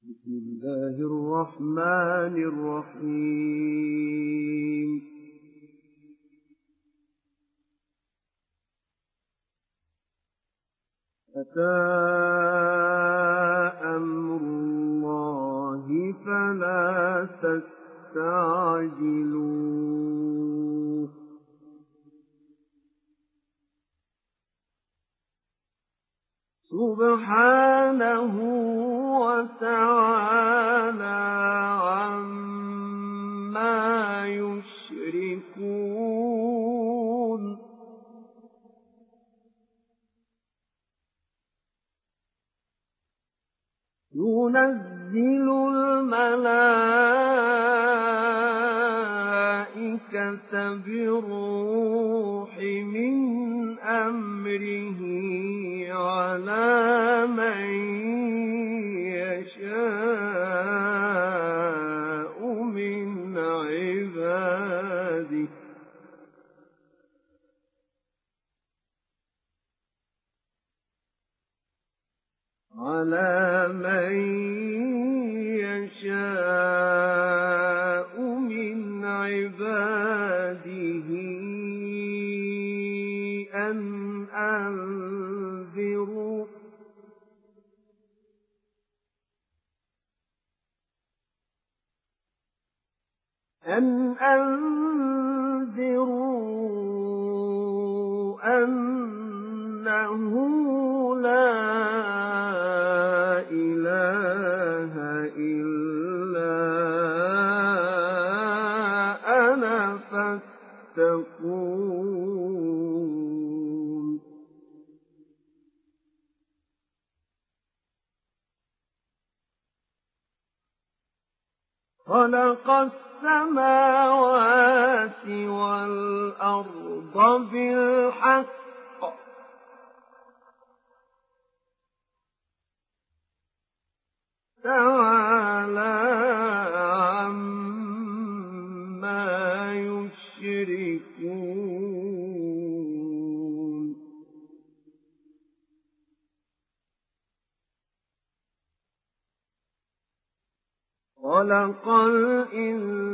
بسم الله الرحمن الرحيم. أتى أمر الله فلا تستعجلوه سبحانه وتعالى عما يشركون. ينزل الملائكة بالروح من أمره على من يشاء من عباده على من يشاء من عباده أن أنذروا أن أنذروا أنه لا خلق السماوات والأرض بالحق. تعالى عما يشركون. خلق الإنسان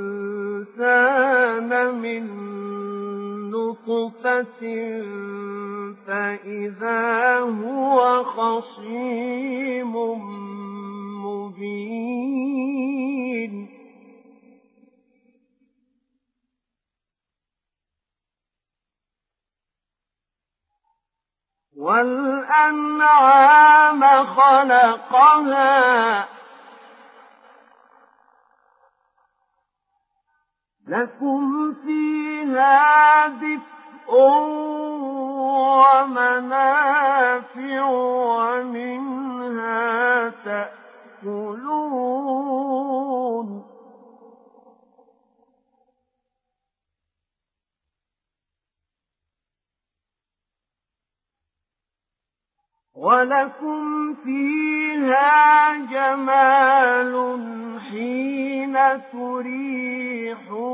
من نطفة فإذا هو خصيم مبين. والأنعام خلقها لكم فيها دفء ومنافع ومنها تأكلون. ولكم فيها جمال حين تريحون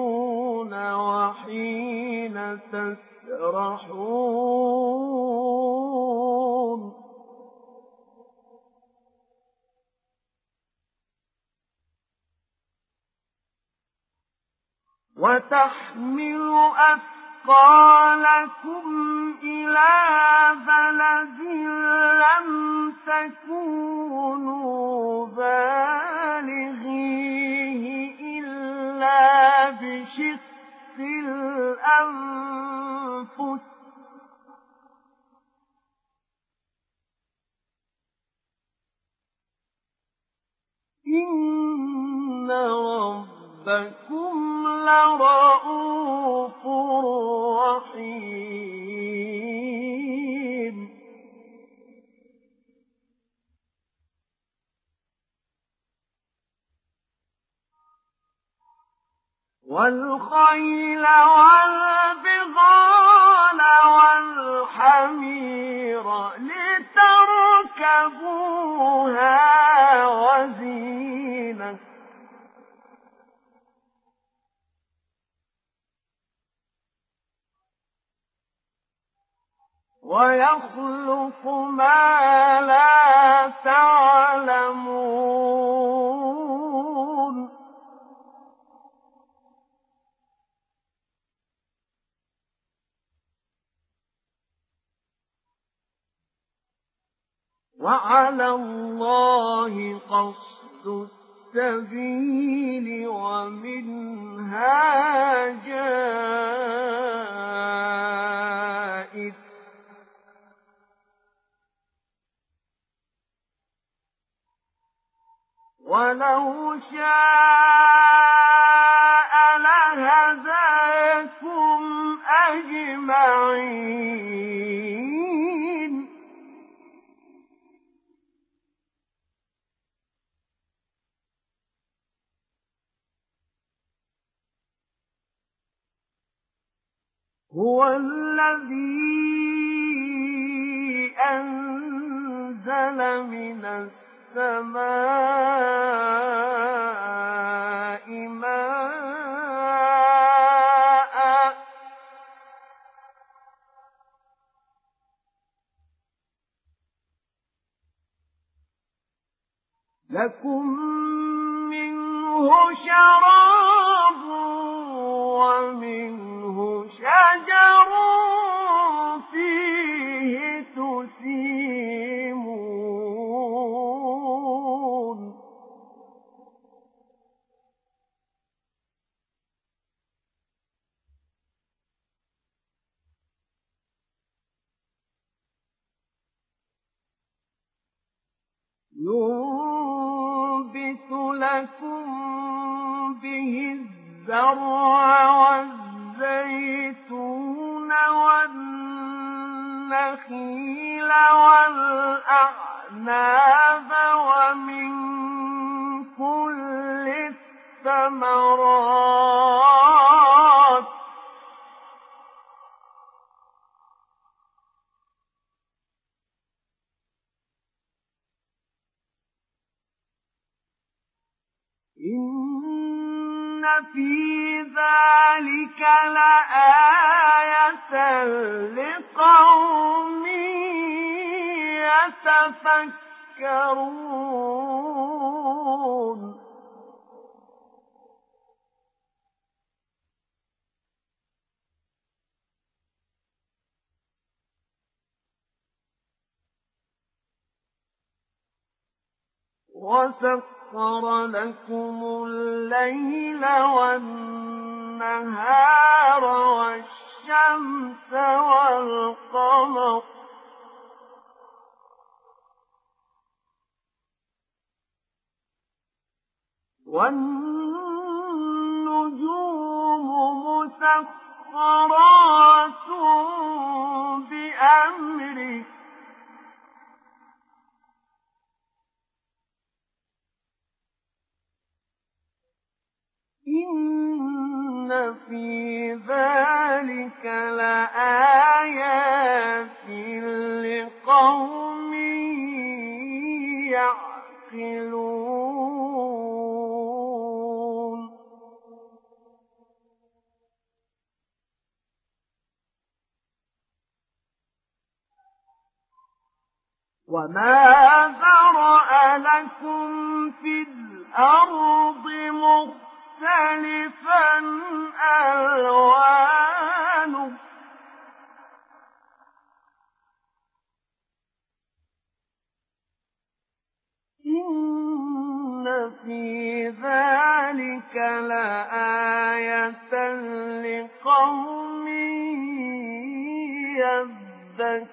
وحين تسرحون. وتحمل أثقالكم إلى بلد لم تكونوا بالغيه إلا بشق الأنفس إن ربكم لرؤوف رحيم. والخيل والبغال والحمير لتركبوها وزينة. ويخلق ما لا تعلمون. وعلى الله قصد السبيل ومنها جائز ولو شاء لهداكم أجمعين. هو الذي أنزل من السماء السماء ماء. لكم منه شراب ومنه شجر فيه تسيمون. ينبت لكم به الزرع وسق سخر لكم الليل والنهار والشمس والقمر والنجوم مسخرات بأمره إن في ذلك لآيات لقوم يعقلون وما ذرأ لكم في الأرض مختلفا مختلفا ألوانه. إن في ذلك لآية لقوم يذكرون.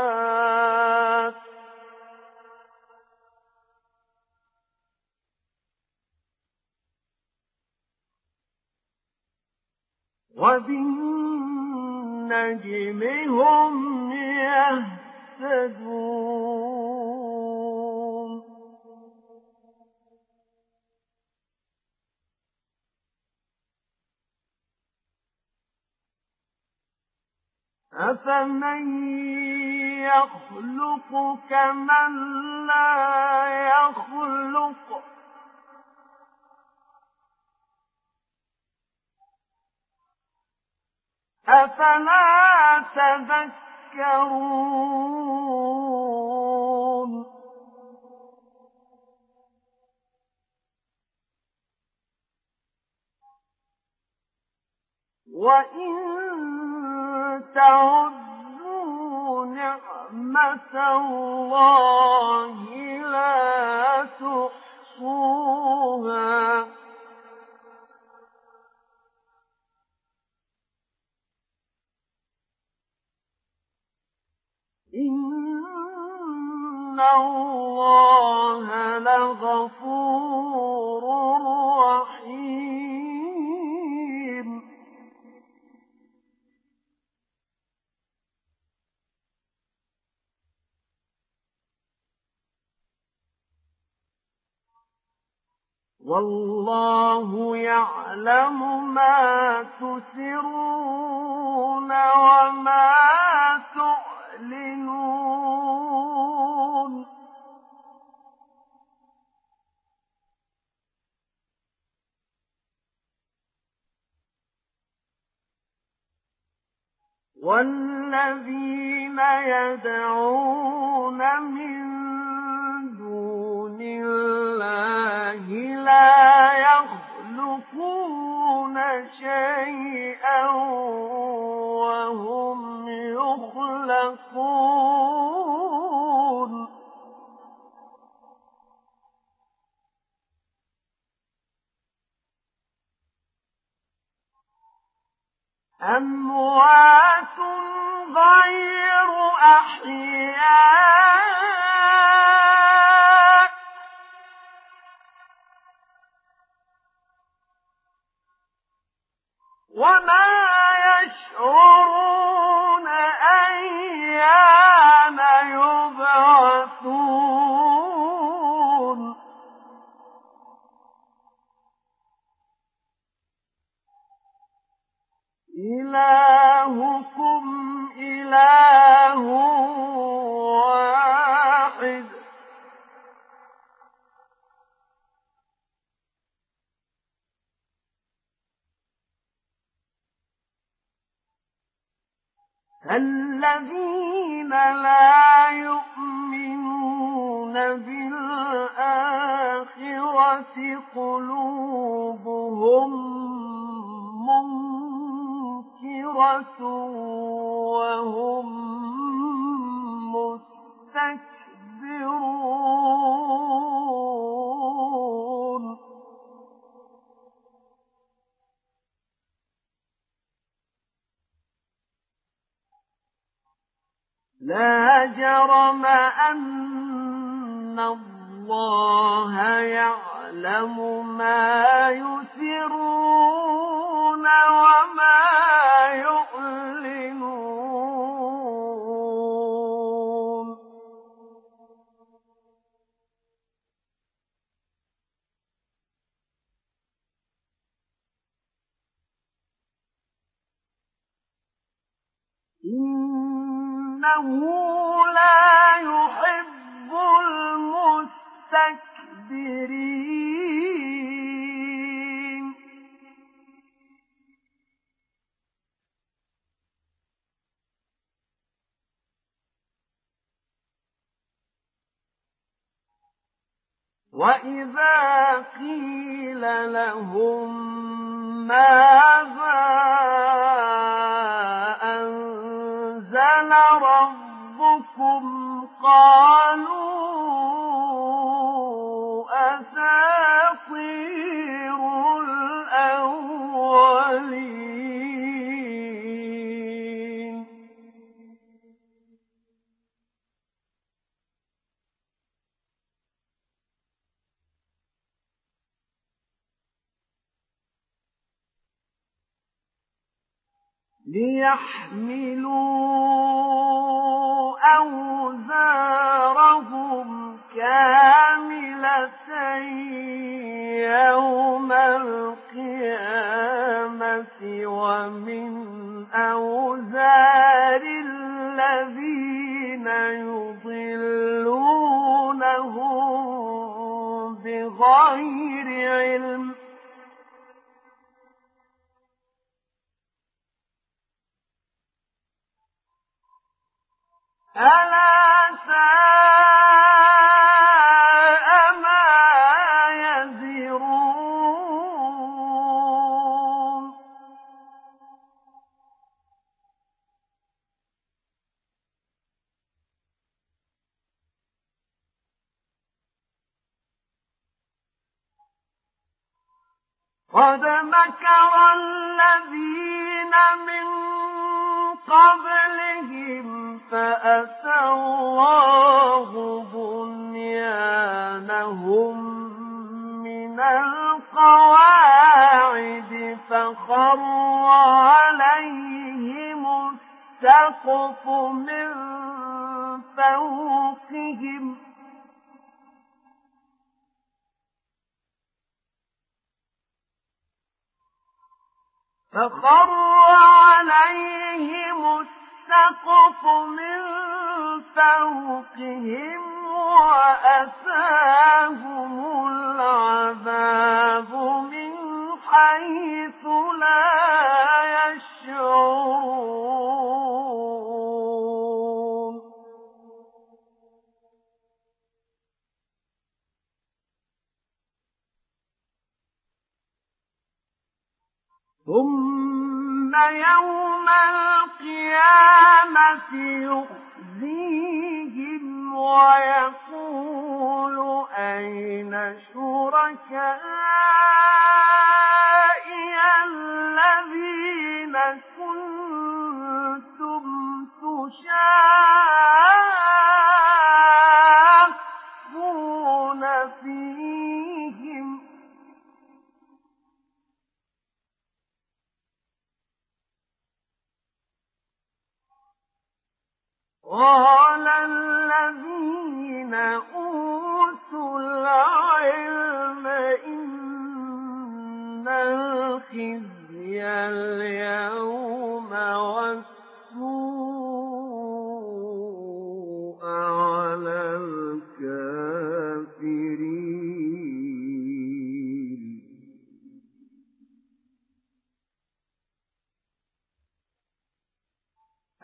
وبالنجم هم يهتدون. أفمن يخلق كمن لا يخلق أفلا تذكرون؟ وإن تعدوا نعمة الله لا تحصوها. إن الله لغفور رحيم. والله يعلم ما تسرون وما تعلنون والذين يدعون من دون الله لا يخلقون شيئا وهم يخلقون أموات غير أحياء. وما يشعرون إلهكم إله واحد. الذين لا يؤمنون بالآخرة قلوبهم وهم مستكبرون لا جرم أن الله يعلم ما يسرون وما يعلنون. إنه لا يحب المستكبرين وإذا قيل لهم ماذا أنزل ربكم قالوا أساطير الأولين. ليحملوا أوزارهم كاملة يوم القيامة ومن أوزار الذين يضلونهم بغير علم. ألا ساء قد مكر الذين من قبلهم فأتى الله بنيانهم من القواعد فخر عليهم السقف من فوقهم فخر عليهم السقف من فوقهم وأتاهم العذاب من حيث لا يشعرون. ثم يوم القيامة يخزيهم ويقول أين شركائي الذين كنتم تشاقون قال الذين أوتوا العلم إن الخزي اليوم والسوء على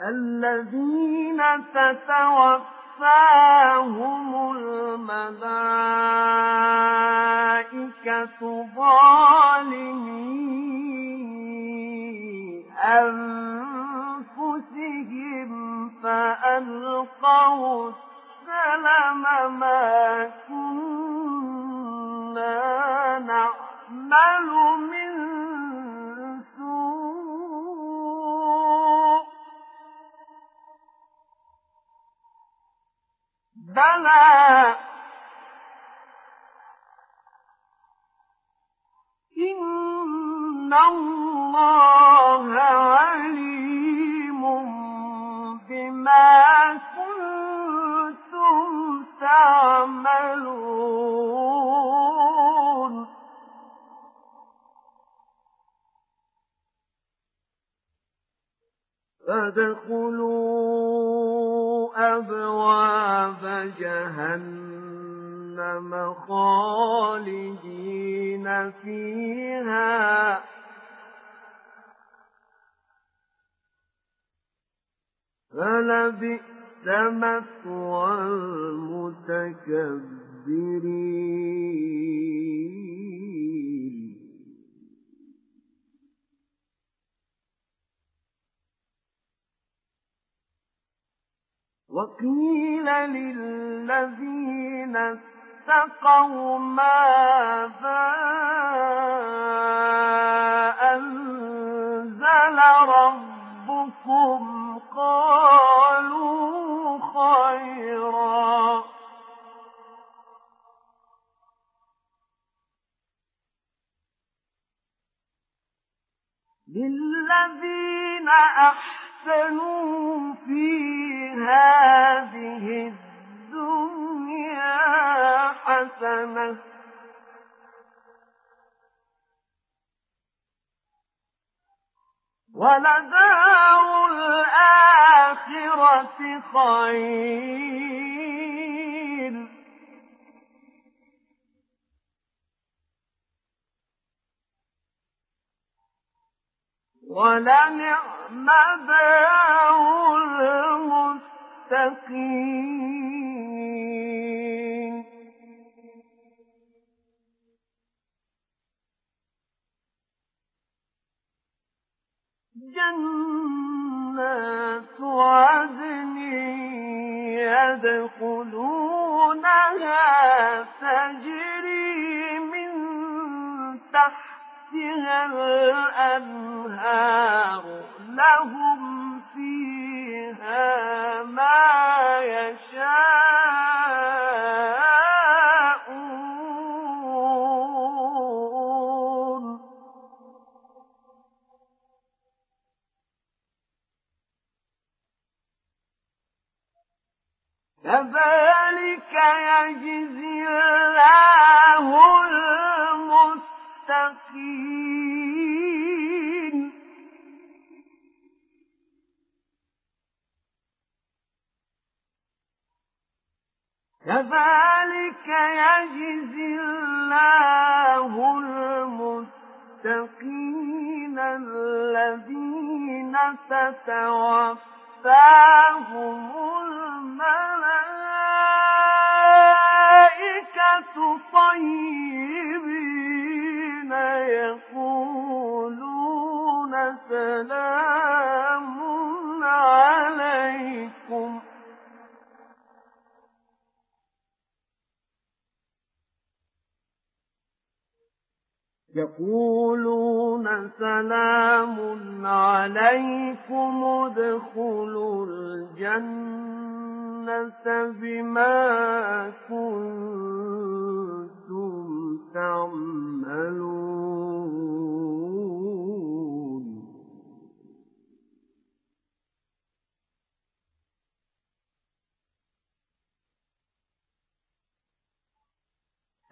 الذين تتوفاهم الملائكة ظالمي أنفسهم فألقوا السلم ما كنا نعمل من ربنا إن الله عليم بما كنتم تعملون. فَادْخُلُوا أَبْوَابَ جَهَنَّمَ خَالِدِينَ فِيهَا. فَلَبِئْسَ مَثْوَى الْمُتَكَبِّرِينَ. وَقِيلَ لِلَّذِينَ اتَّقَوْا مَاذَا أَنزَلَ رَبُّكُمْ قَالُوا خَيْرًا لِلَّذِينَ أَحْسَنُوا فِي هَٰذِهِ الدُّنْيَا حَسَنَةٌ ۚ. وَلَدَارُ الْآخِرَةِ خَيْرٌ ۚ. وَلَنِعْمَ دَارُ الْمُتَّقِينَ. جَنَّاتُ عَدْنٍ يَدْخُلُونَهَا تَجْرِي مِن تَحْتِهَا الْأَنْهَارُ ۖ لَهُمْ فِيهَا مَا يَشَاءُونَ. كَذَٰلِكَ يَجْزِي اللَّهُ الْمُتَّقِينَ. كَذَٰلِكَ يَجْزِي اللَّهُ الْمُتَّقِينَ الَّذِينَ تَتَوَفَّاهُمُ ادْخُلُوا الْجَنَّةَ بِمَا كُنتُمْ تَعْمَلُونَ.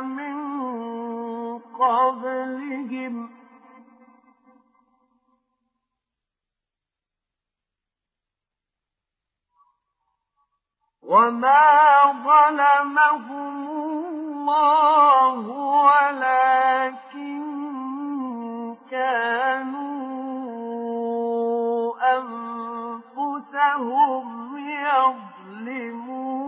مِن قَبْلِهِمْ ۚ وَمَا ظَلَمَهُمُ اللَّهُ وَلَٰكِن كَانُوا أَنفُسَهُمْ يَظْلِمُونَ.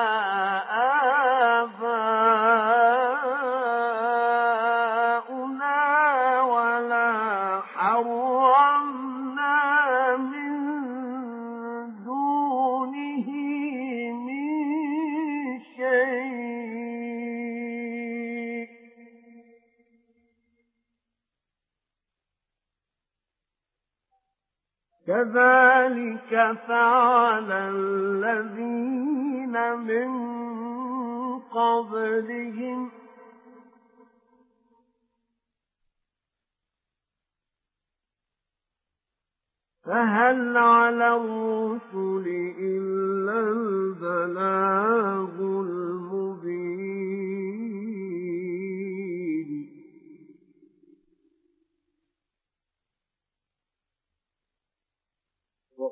كذلك فعل الذين من قبلهم فهل على الرسل إلا البلاغ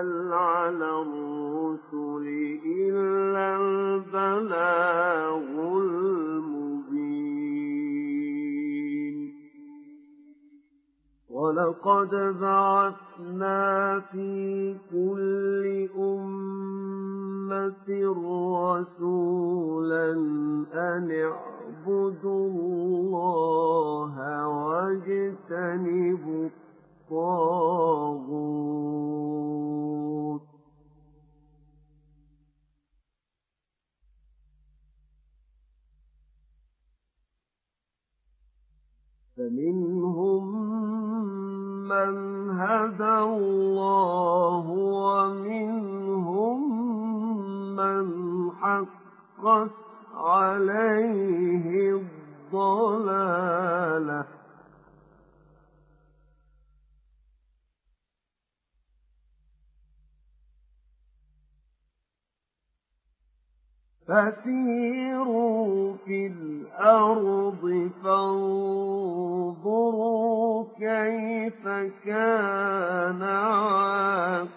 فهل على الرسل إلا البلاغ المبين؟ ولقد بعثنا في كل أمة رسولا أن اعبدوا الله واجتنبوا الطاغوت. فمنهم من هدى الله ومنهم من حقت عليه الضلالة. فسيروا في الأرض فانظروا كيف كان عاقبة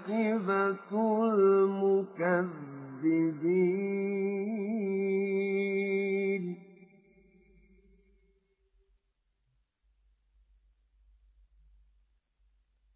المكذبين.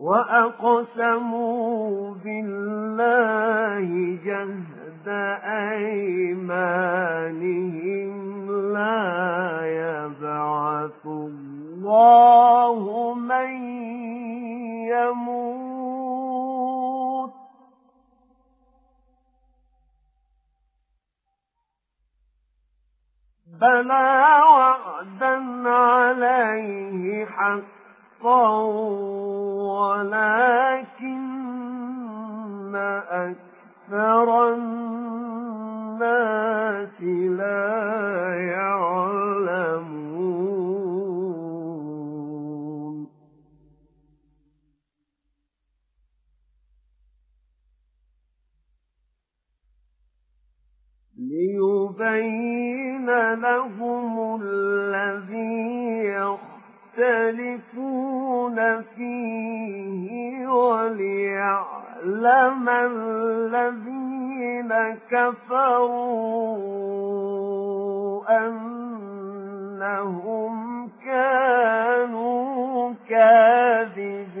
وأقسموا بالله جهد أيمانهم لا يبعث الله من يموت. بلى وعدا عليه حقا ولكن أكثر الناس لا يعلمون. ليبين لهم الذي يختلفون فيه وليعلم الذين كفروا أنهم كانوا كاذبين.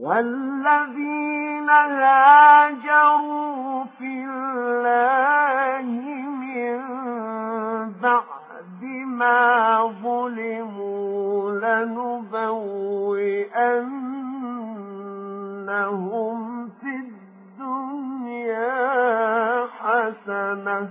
والذين هاجروا في الله من بعد ما ظلموا لنبوئنهم في الدنيا حسنه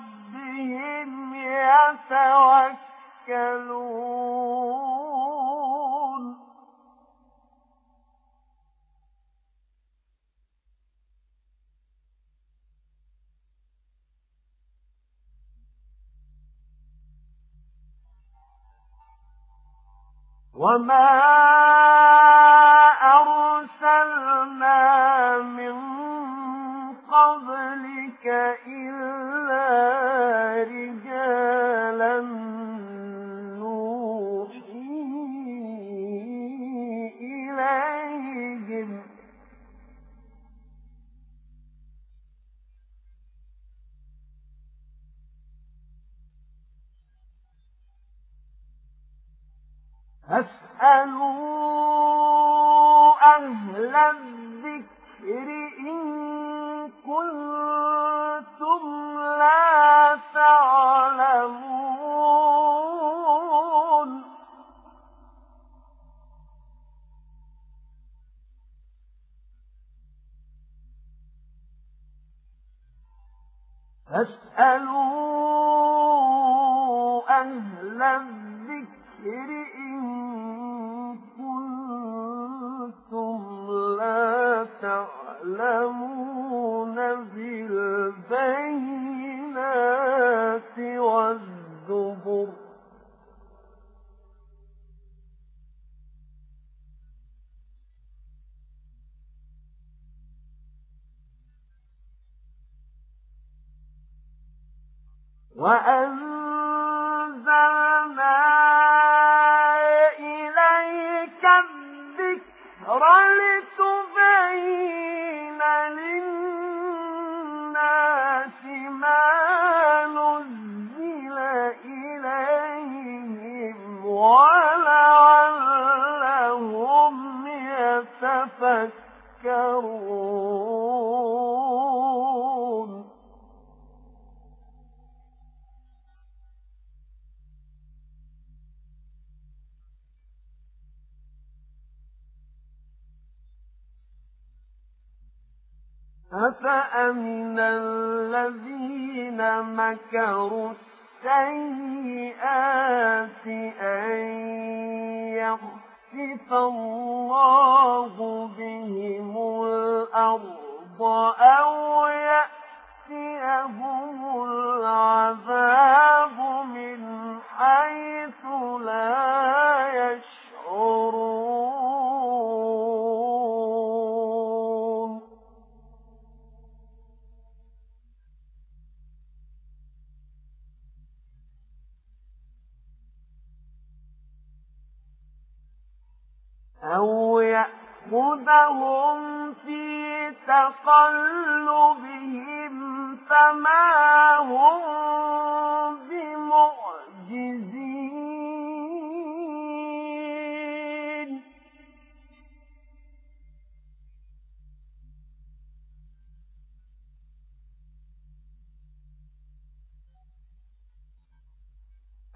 وما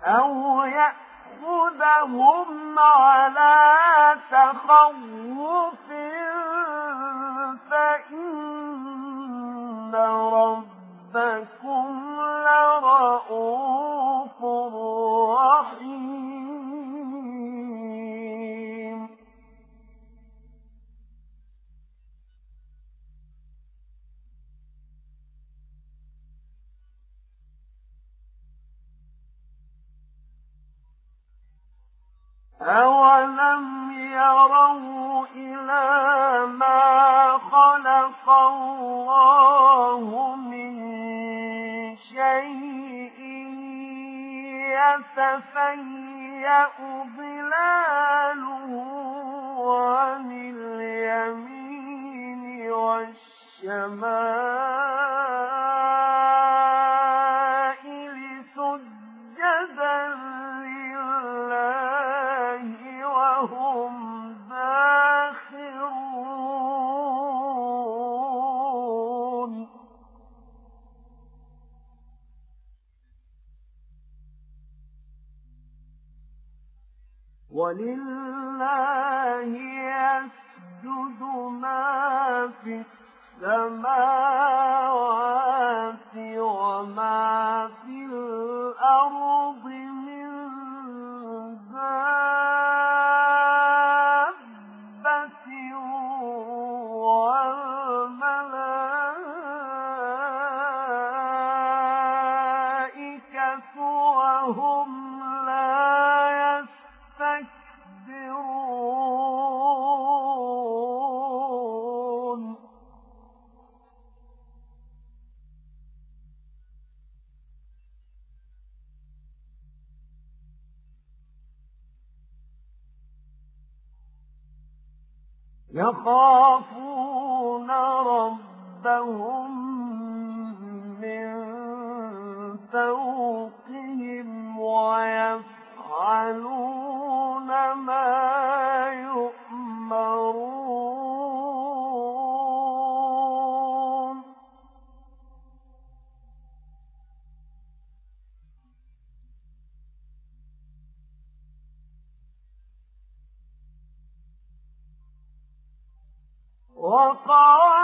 أو يأخذهم على تخوف أولم يروا إلى ما خلق الله من شيء يتفيأ ظلاله عن اليمين والشمائل ولله يسجد ما في السماوات وما في الأرض من دابة يخافون ربهم من فوقهم ويفعلون وقال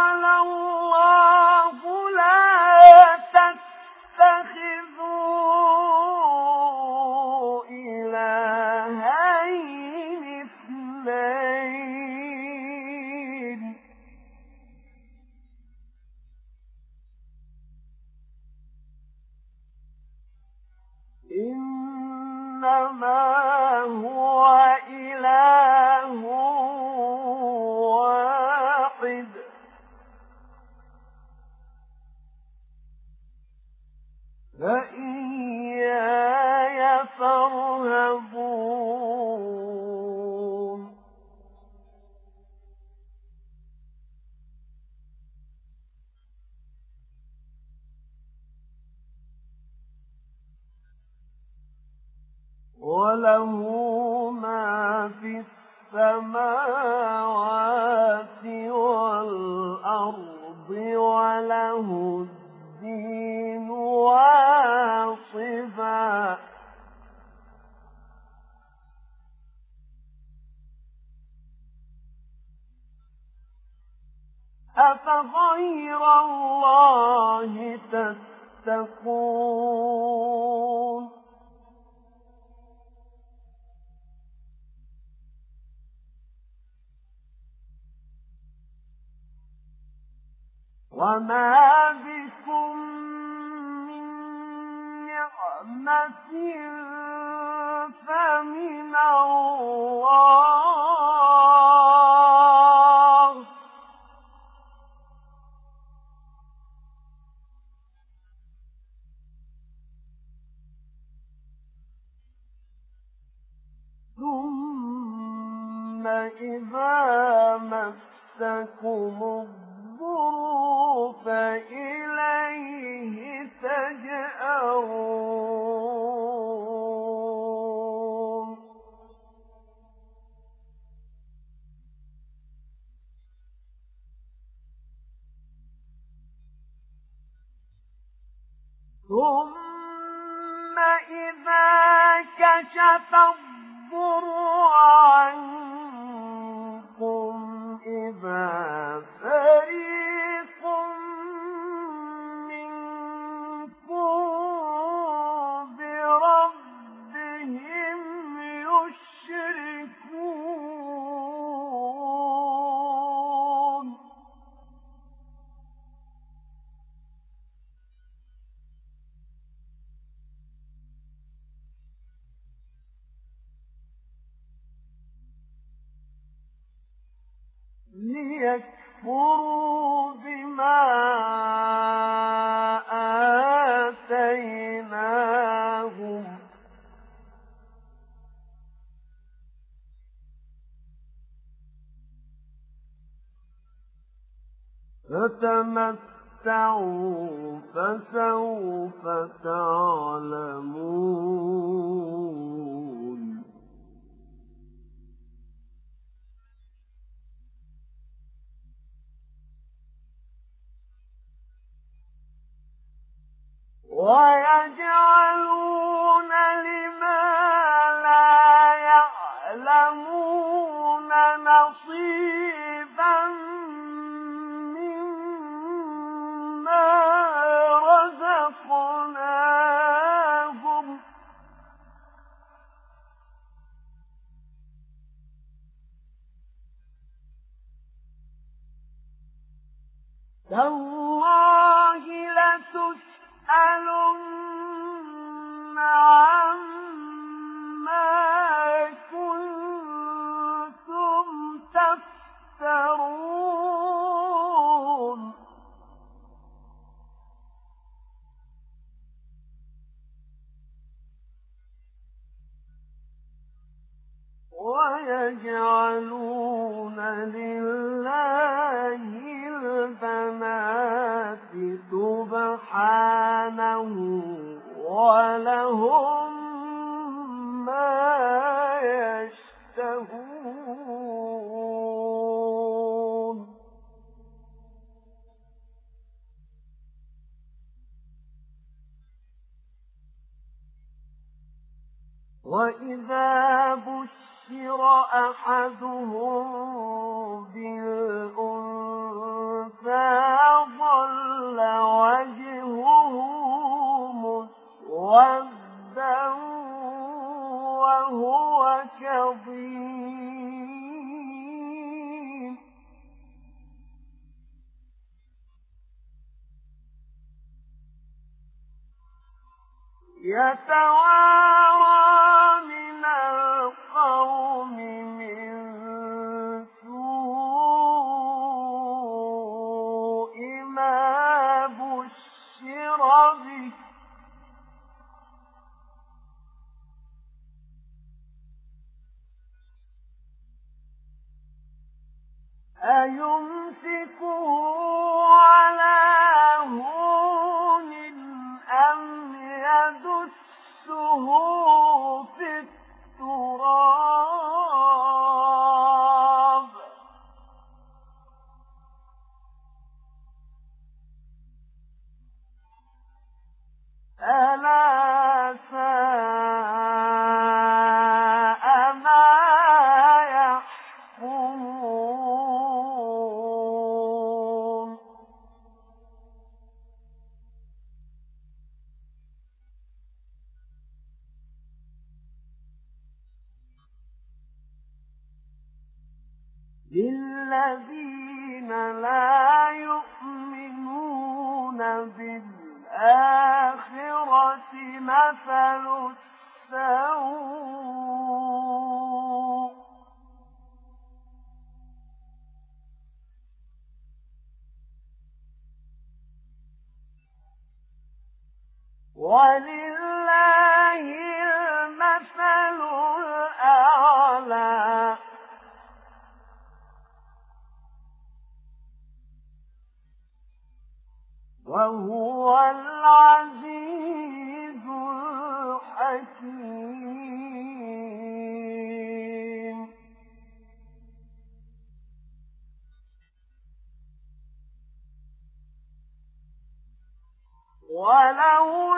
ولو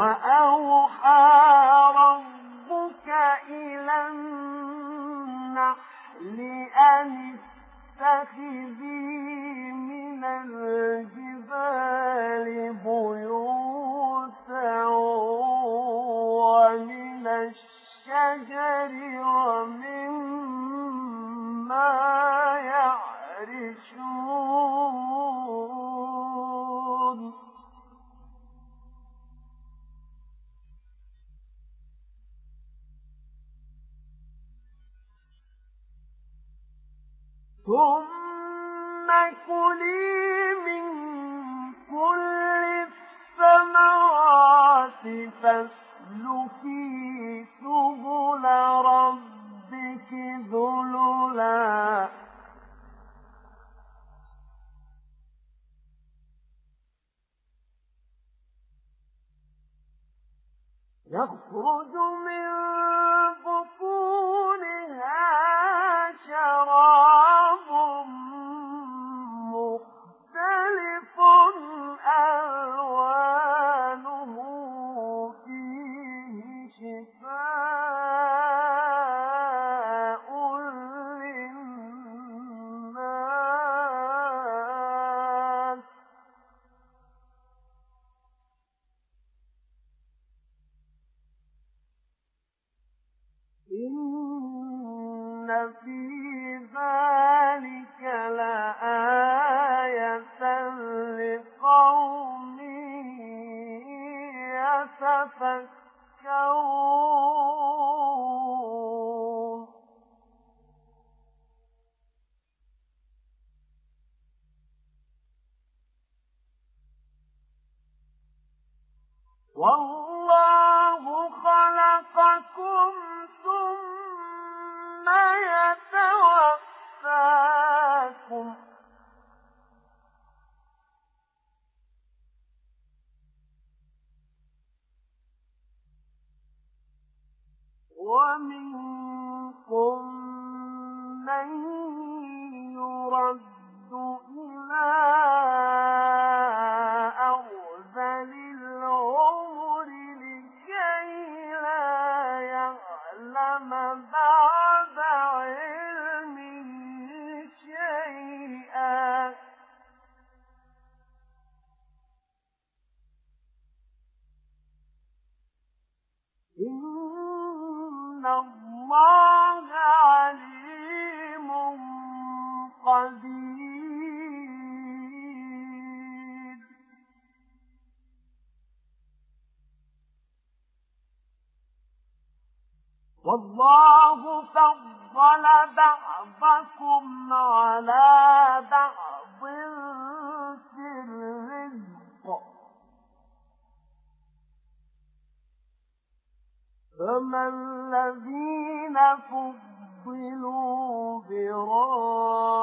وأوحى ربك إلى النحل أن اتخذي فَمَا الَّذِينَ فُضِّلُوا بِرَادِّي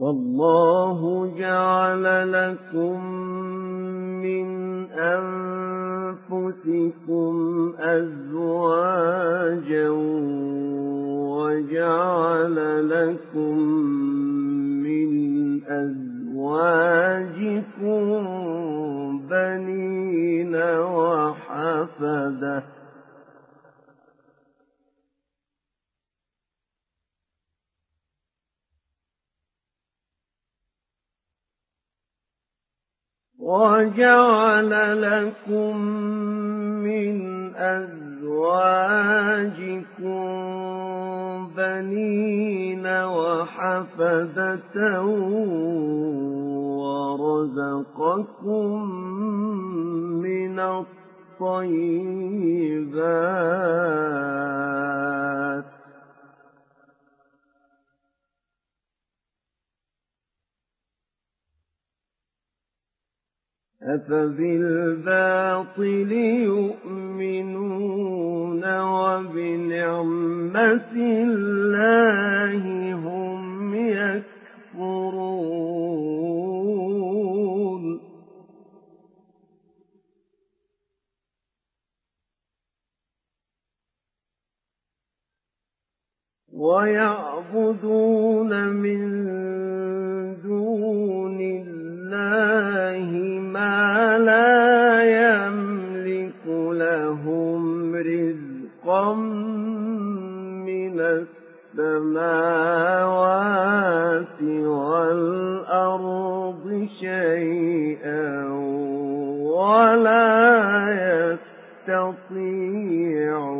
وَاللَّهُ جَعَلَ لَكُم مِّنْ أَنفُسِكُمْ أَزْوَاجًا وَجَعَلَ لَكُم مِّنْ أَزْوَاجِكُم بَنِينَ وَحَفَدَةً ۖ وَجَعَلَ لَكُم مِّنْ أَزْوَاجِكُم بَنِينَ وَحَفَدَةً وَرَزَقَكُم مِّنَ الطَّيِّبَاتِ ۚ أَفَبِالْبَاطِلِ يُؤْمِنُونَ وَبِنِعْمَةِ اللَّهِ هُمْ يَكْفُرُونَ. وَيَعْبُدُونَ مِن دُونِ اللَّهِ مَا لَا يَمْلِكُ لَهُمْ رِزْقًا مِّنَ السَّمَاوَاتِ وَالْأَرْضِ شَيْئًا وَلَا يَسْتَطِيعُونَ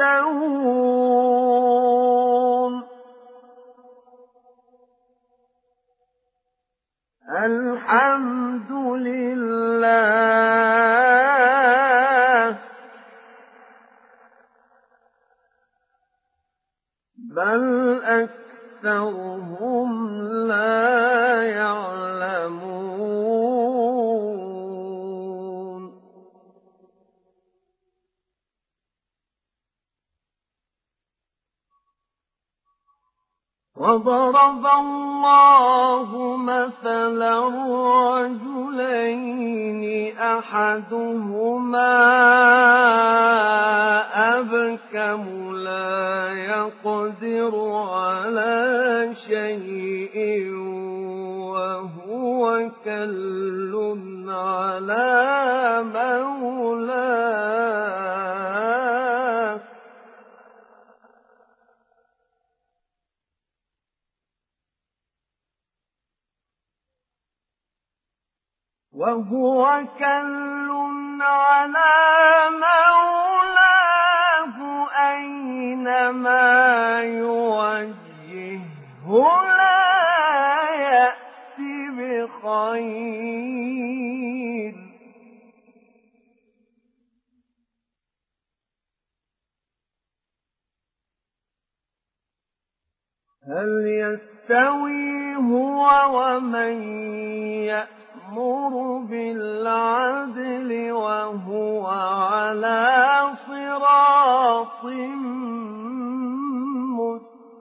تَهْتَدُونَ الْحَمْدُ لِلَّهِ بَلْ أَكْثَرُهُمْ لَا يَعْلَمُونَ وضرب الله مثلا رجلين أحدهما أبكم لا يقدر على شيء وهو كل على مولاه. وهو كل على مولاه أينما يوجهه لا يأتي بخير. هل يستوي هو ومن يأتي يأمر بالعدل وهو على صراط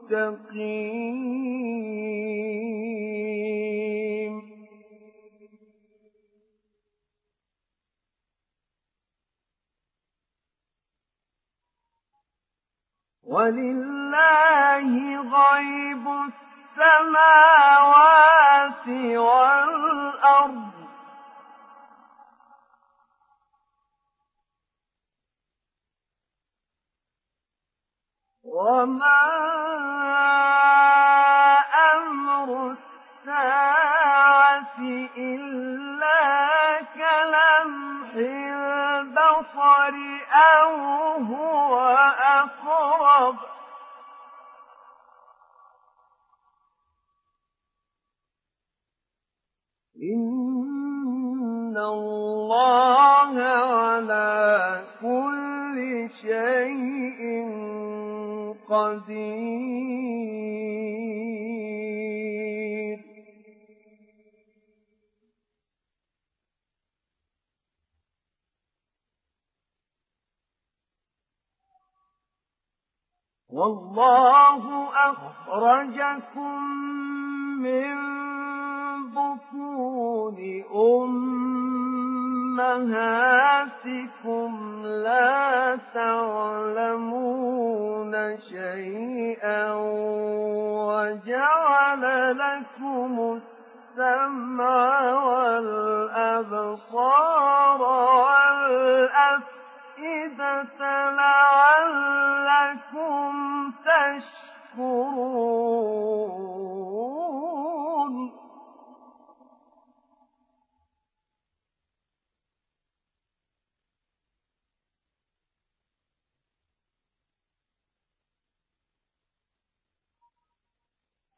مستقيم. ولله غيب السماوات والأرض. وما أمر الساعة إلا كلمح البصر أو هو أقرب قدير والله أخرجكم من بطون أمهاتكم لا تعلمون شيئا وجعل لكم السمع والأبصار والأفئدة لعلكم تشكرون.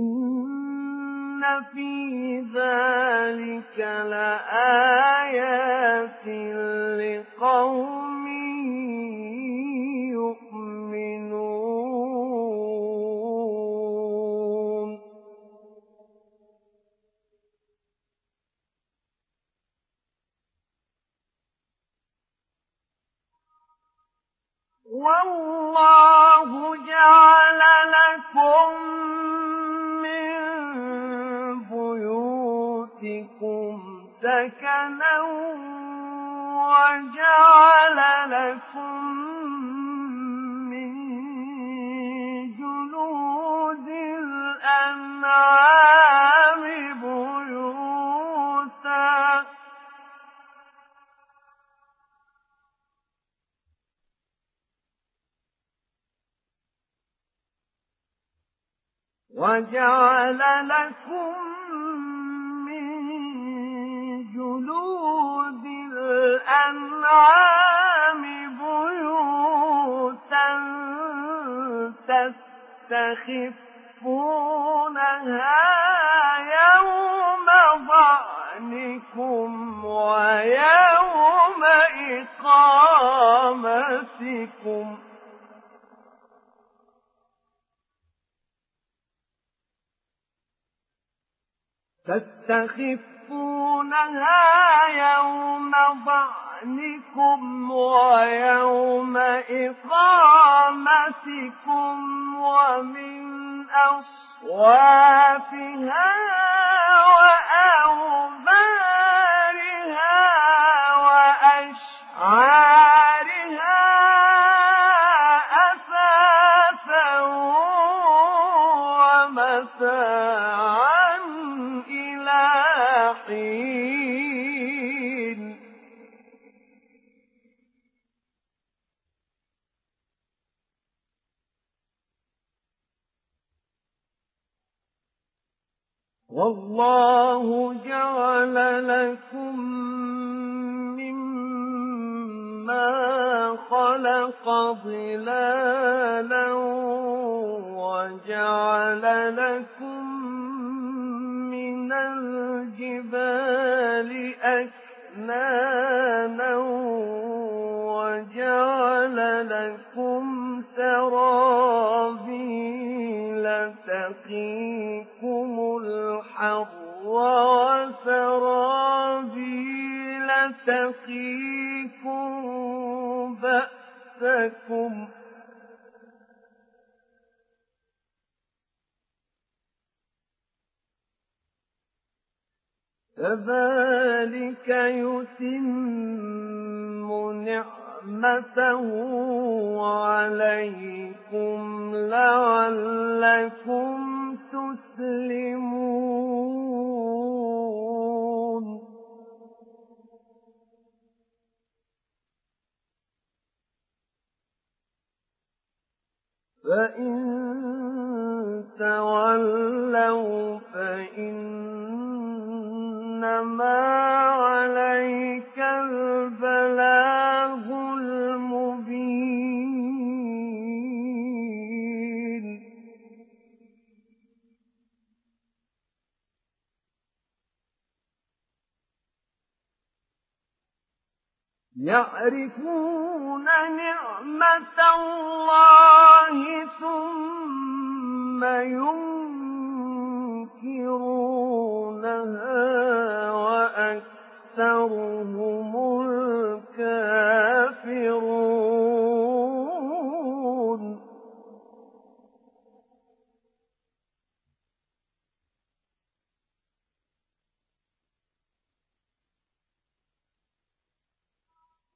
إن في ذلك لآيات لقوم يؤمنون. والله جعل لكم بيوتكم سكنا وجعل لكم من جلود الأنعام بيوتا. وجعل لكم تستخفونها يوم ظعنكم ويوم إقامتكم. تستخفونها أصوافها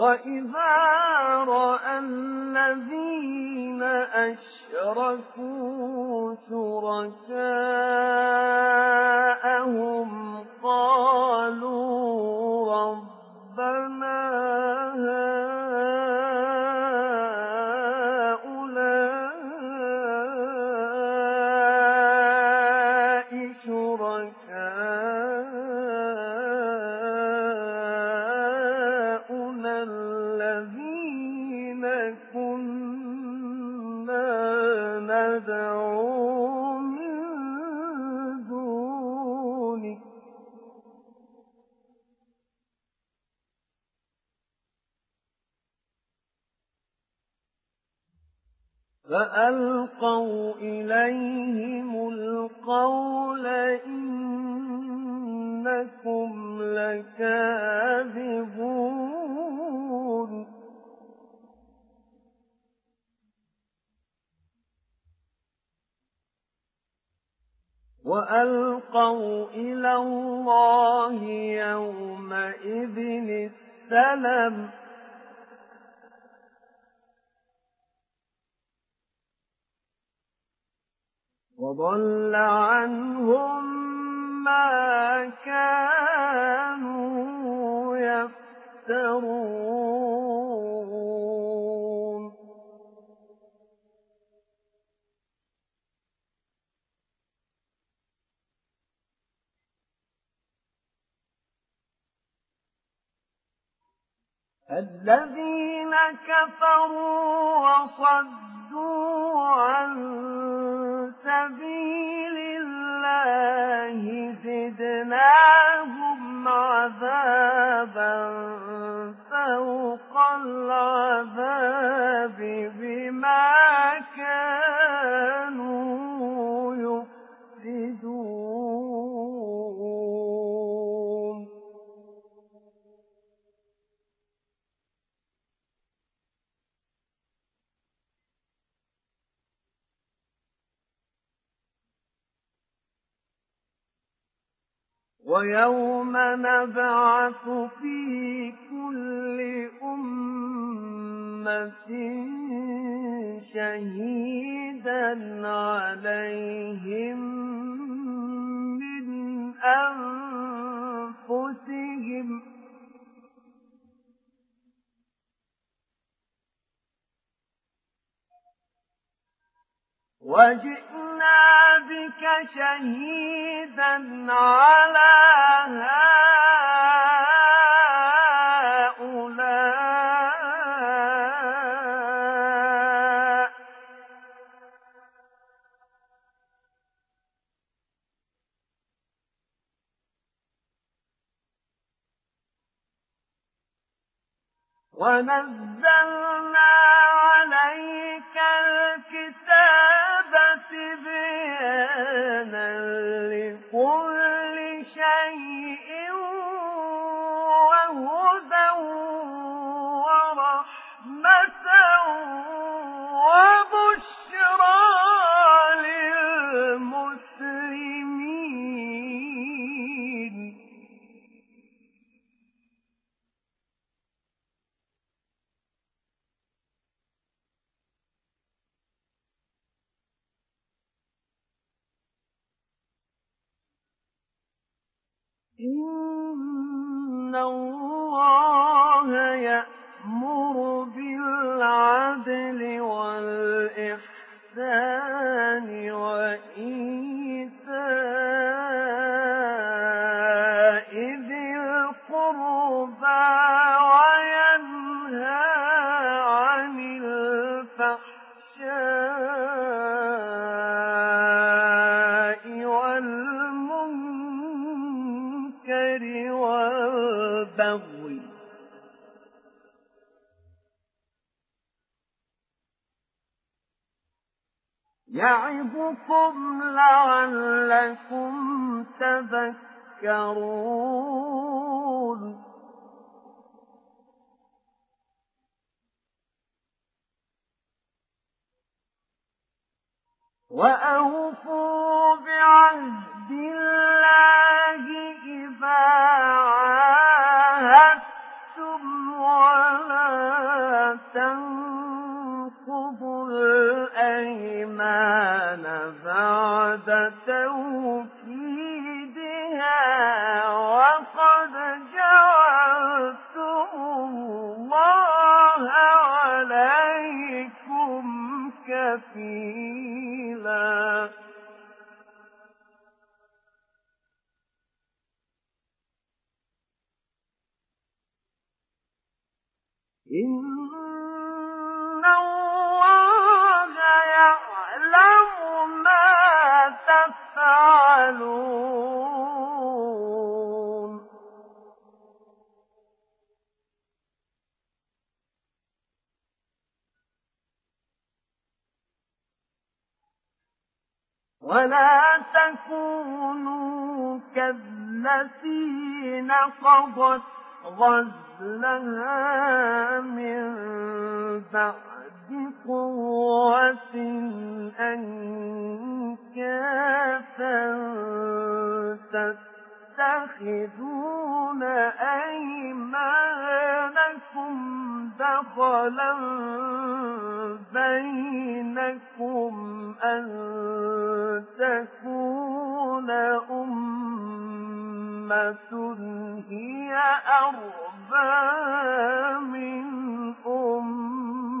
وإذا رأى الذين أشركوا شركاءهم قالوا ربنا هؤلاء فَأَلْقَوْا إِلَيْهِمُ الْقَوْلَ إِنَّكُمْ لَكَاذِبُونَ. وَأَلْقَوْا إِلَى اللَّهِ يَوْمَئِذٍ السَّلَمَ ۖ وَضَلَّ عَنْهُم مَّا كَانُوا يَفْتَرُونَ. الَّذِينَ كَفَرُوا وَصَدُّوا سَبِيلِ اللَّهِ زِدْنَاهُمْ عَذَابًا فَوْقَ الْعَذَابِ بِمَا كَانُوا يُفْسِدُونَ. وَيَوْمَ نَبْعَثُ فِي كُلِّ أُمَّةٍ شَهِيدًا عَلَيْهِم مِّنْ أَنفُسِهِمْ ۖ وَجِئْنَا بِكَ شَهِيدًا عَلَىٰ هَٰؤُلَاءِ ۚ وَنَزَّلْنَا عَلَيْكَ الْكِتَابَ تِبْيَانًا لِّكُلِّ شَيْءٍ وَهُدًى وَرَحْمَةً إِنَّ اللَّهَ يَأْمُرُ بِالْعَدْلِ وَالْإِحْسَانِ وَإِيتَاءِ ذِي الْقُرْبَىٰ وَيَنْهَىٰ يَعِظُكُمْ لَعَلَّكُمْ تَذَكَّرُونَ. وَأَوْفُوا بِعَهْدِ اللَّهِ إِذَا عَاهَدتُّمْ ۖ وَلَا تَنقُضُوا الْأَيْمَانَ بَعْدَ تَوْكِيدِهَا وَقَدْ جَعَلْتُمُ اللَّهَ عَلَيْكُمْ كَفِيلًا إن نقضت غزلها من بعد قوة أنكاثا تتخذون أيمانكم دخلا بينكم أن تكون أمة هي أربى من أمة.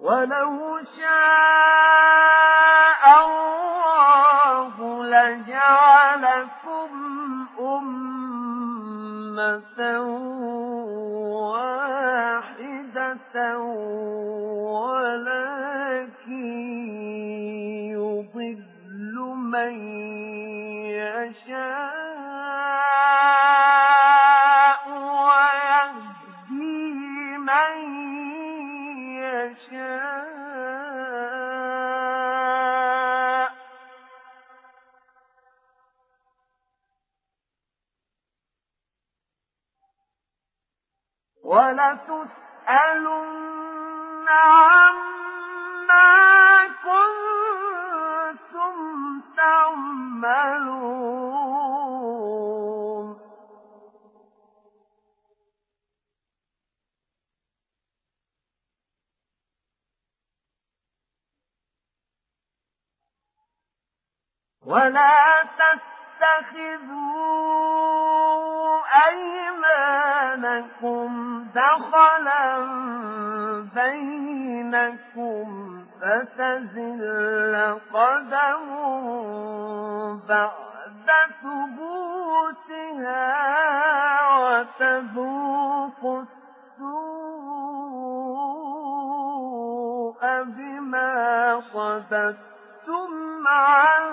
ولو شاء الله لجعلكم أمة واحدة. ولكن يضل من يشاء ويهدي من يشاء. ولتسألن عما كنتم تعملون. ولا تتخذوا أيمانكم دخلا بينكم فتزل قدم بعد ثبوتها وتذوقوا السوء بما صددتم عن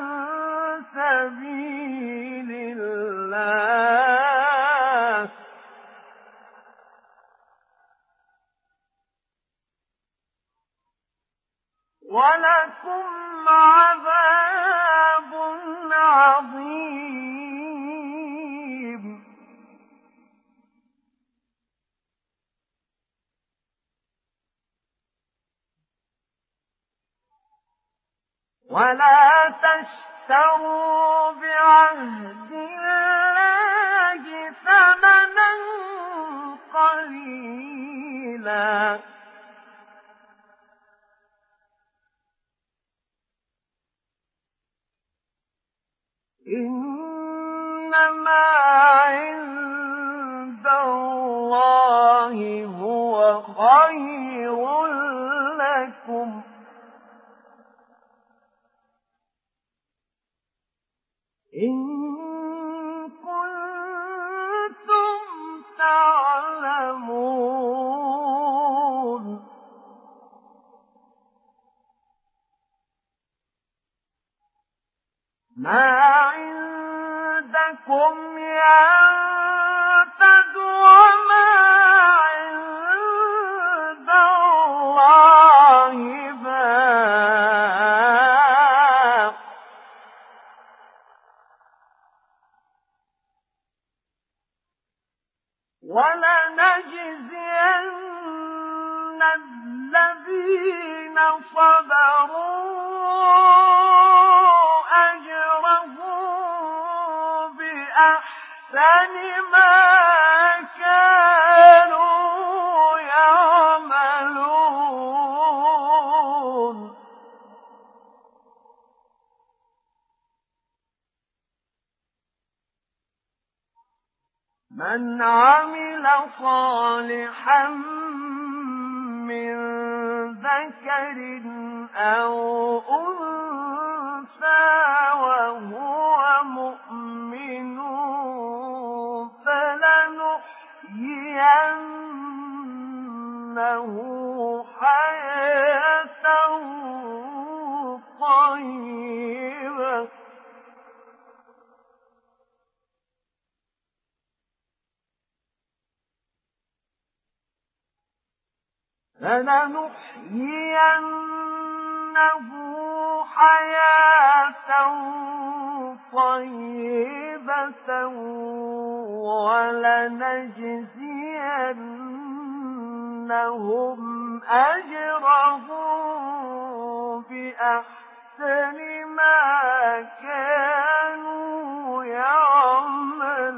سبيل الله ولكم عذاب عظيم. ولا تشتروا بعهد الله ثمنا قليلا. إنما عند الله هو خير لكم. إن كنتم تعلمون. ما عندكم ينفد من عمل صالحا من ذكر أو أنثى وهو مؤمن فلنحيينه حياة طيبة. فلنحيينه حياة طيبة ولنجزينهم أجرهم بأحسن ما كانوا يعملون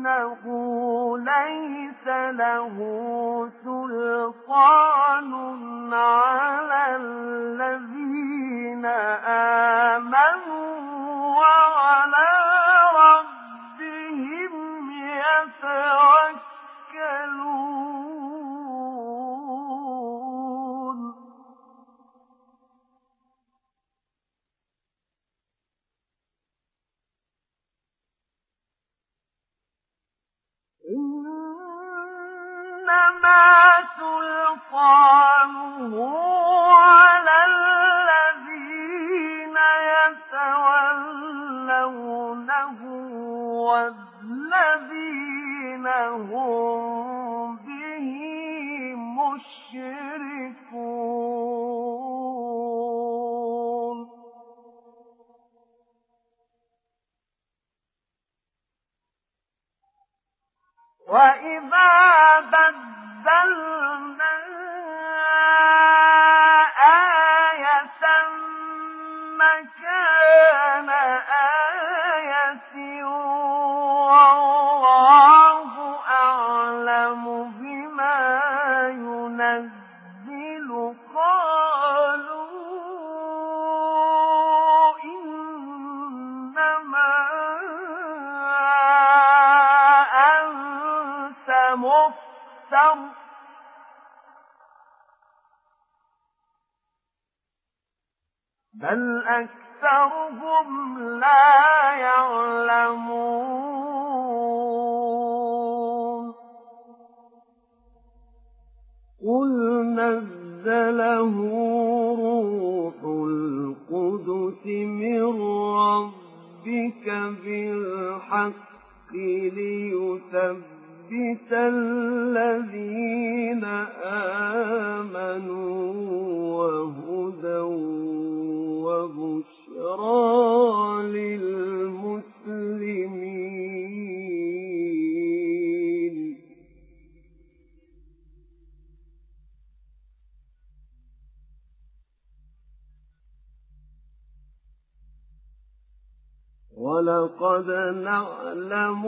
إنه ليس له سلطان على الذين آمنوا وعلى ربهم يتوكلون إنما سلطانه على الذين يتولونه والذين هم به مشركون. وإذا بدلنا آية مكان آية بل أكثرهم لا يعلمون قل نزله روح القدس من ربك بالحق ليثبت الذين آمنوا وهدى وبشرى للمسلمين ولقد نعلم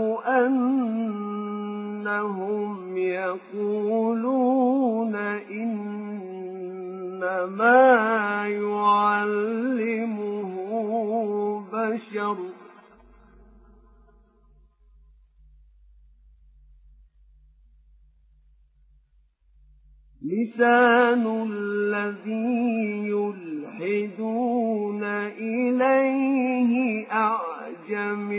أنهم يقولون إنما يعلمه بشر. لسان الذي يلحدون إليه ولهم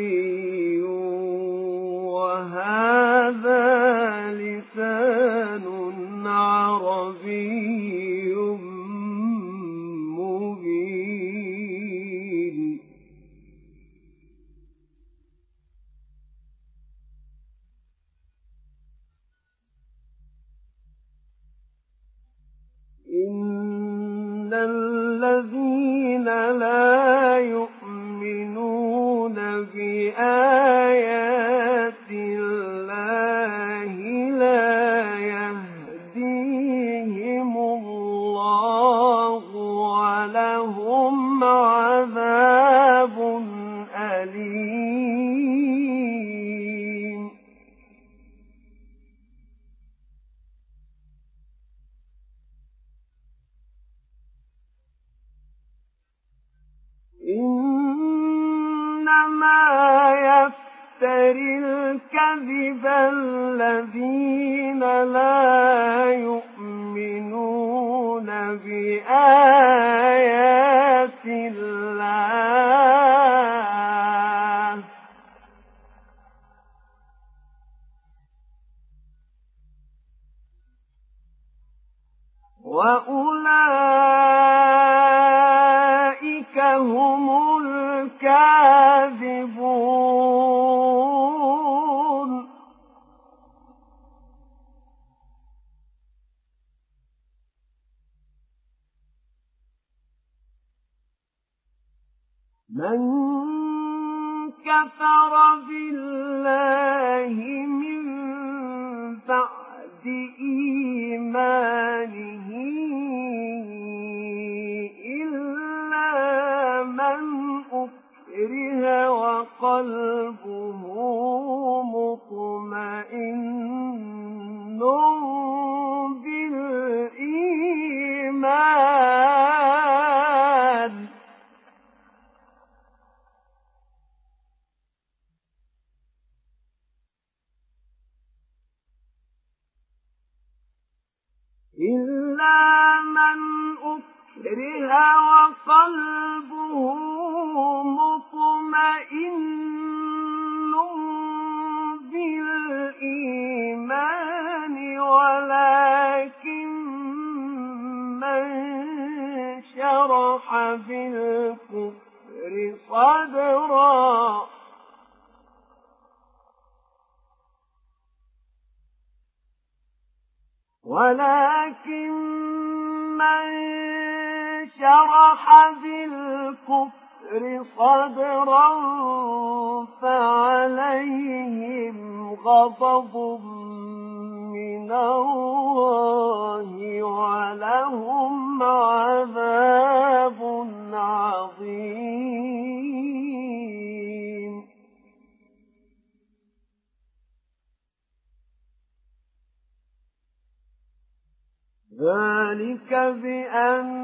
ذلك بأنهم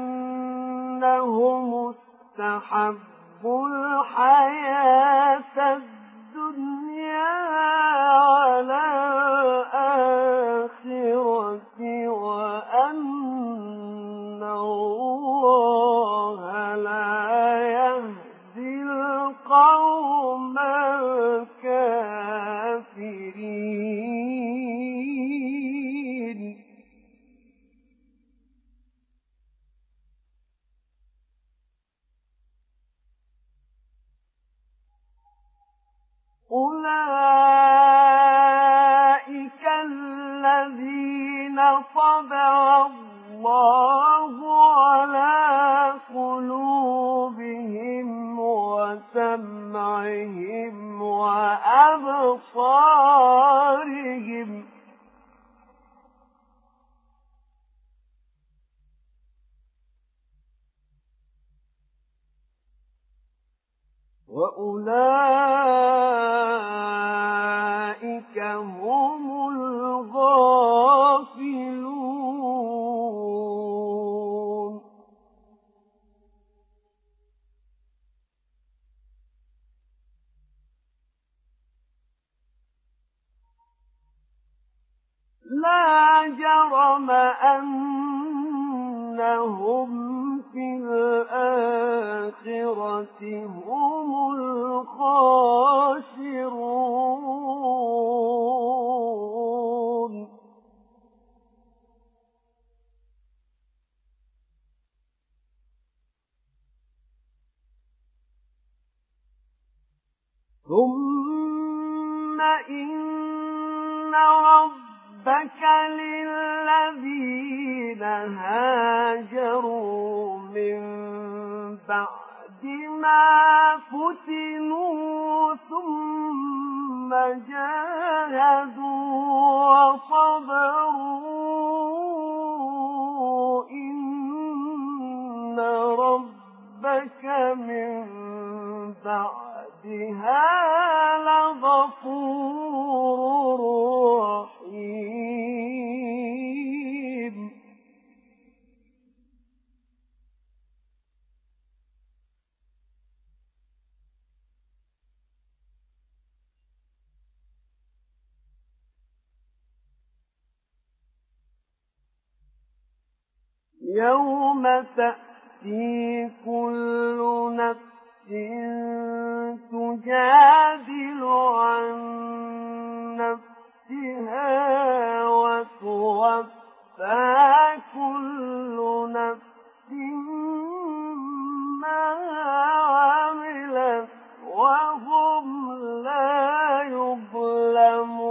استحبوا الحياة الدنيا على الآخرة وأن الله لا يهدي القوم أولئك الذين طبع الله على قلوبهم وسمعهم وأبصارهم وأولئك هم الغافلون لا جرم أنهم في الآخرة هم الخاسرون. ثم إن ربك للذين هاجروا من بعد ما فتنوا ثم جاهدوا وصبروا إن ربك من بعد بعدها لغفور رحيم. الرحيم. يوم تأتي كل نفس تجادل عن نفس نفسها وتوفى كل نفس ما عملت وهم لا يظلمون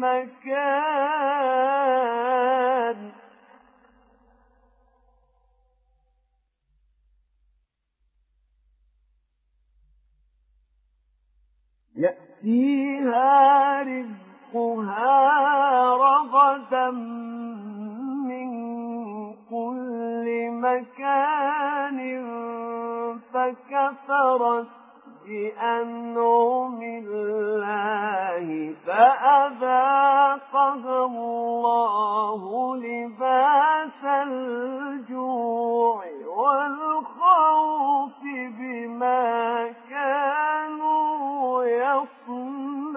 مكان. يأتيها رزقها رغدا من كل مكان فكفرت بأنعم الله فأذاقها الله لباس الجوع والخوف بما كانوا يصنعون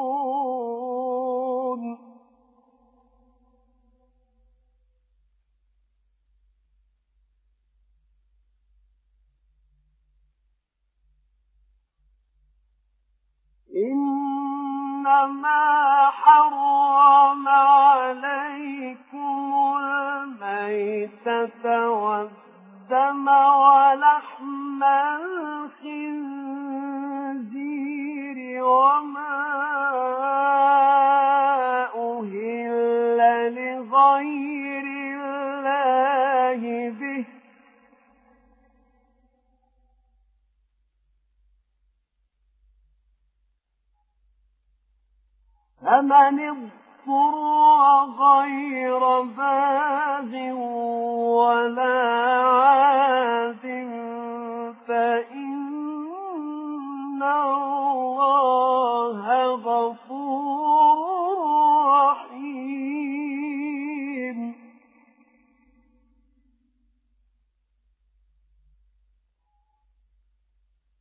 إنما حرم عليكم الميتة والدم ولحم الخنزير وما أهل لغير الله به فمن اضطر غير باغ ولا عاد فإن الله غفور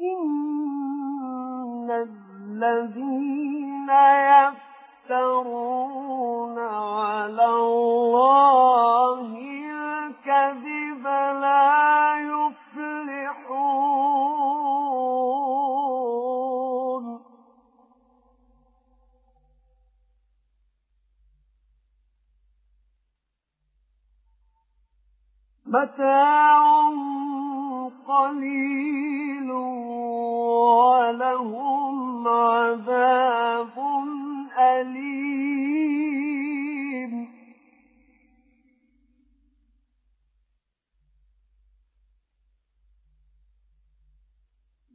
إن الذين يفترون على الله الكذب لا يفلحون متاع قليل ولهم عذاب أليم.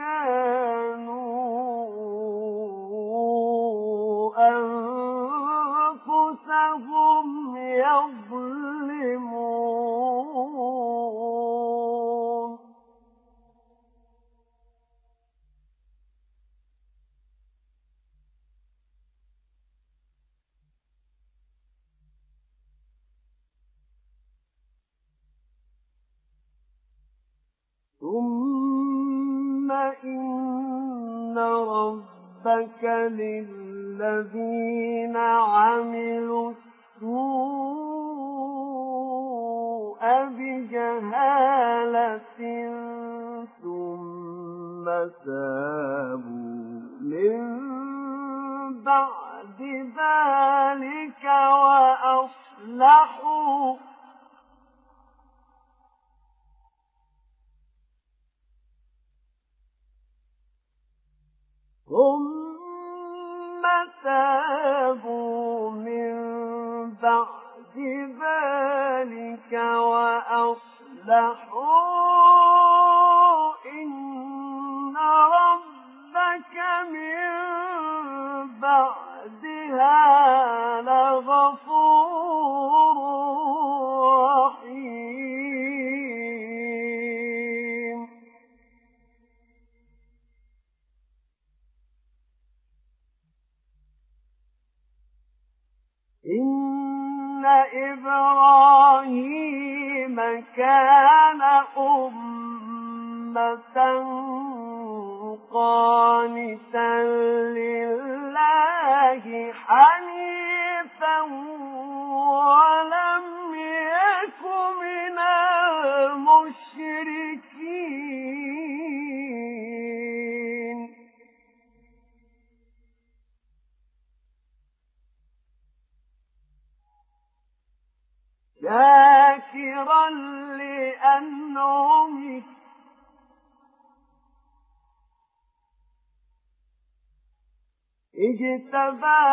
كانوا أنفسهم يظلمون. ثم إن ربك للذين عملوا السوء بجهالة ثم تابوا من بعد ذلك وأصلحوا اجتباه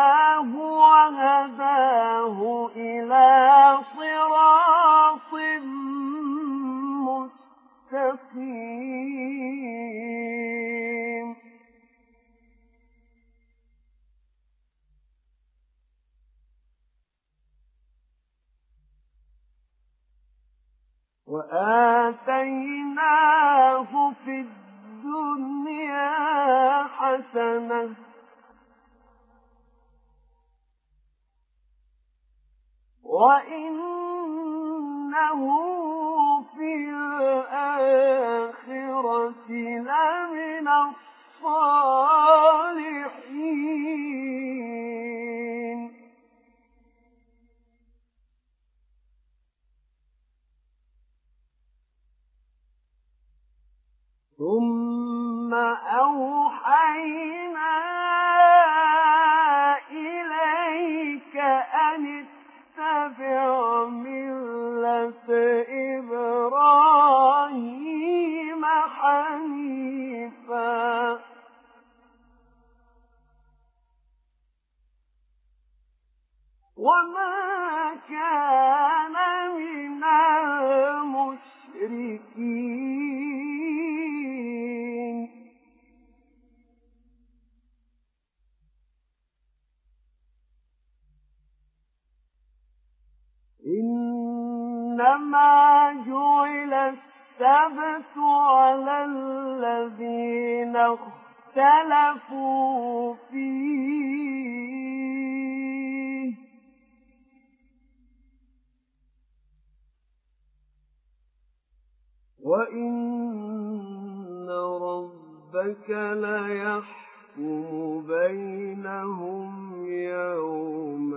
وإن ربك ليحكم بينهم يوم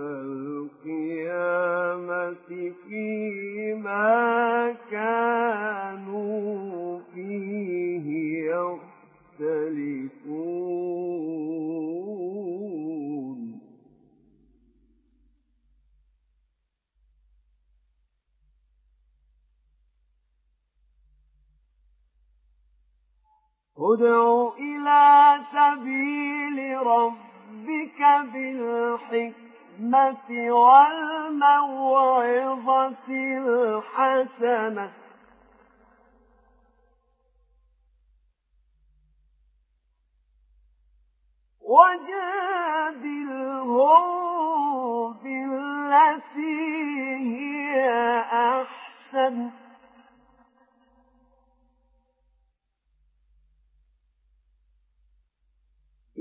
القيامة فيما كانوا فيه يختلفون ادع إلى سبيل ربك بالحكمة والموعظة الحسنة. وجادلهم بالتي هي أحسن.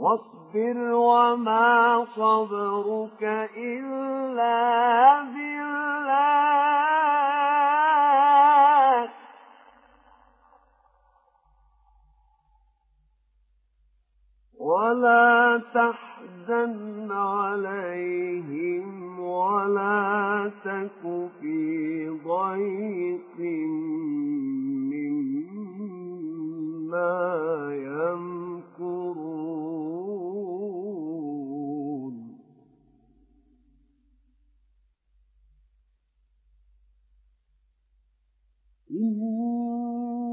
واصبر وما صبرك إلا بالله. ولا تحزن عليهم ولا تك في ضيق مما يمكرون.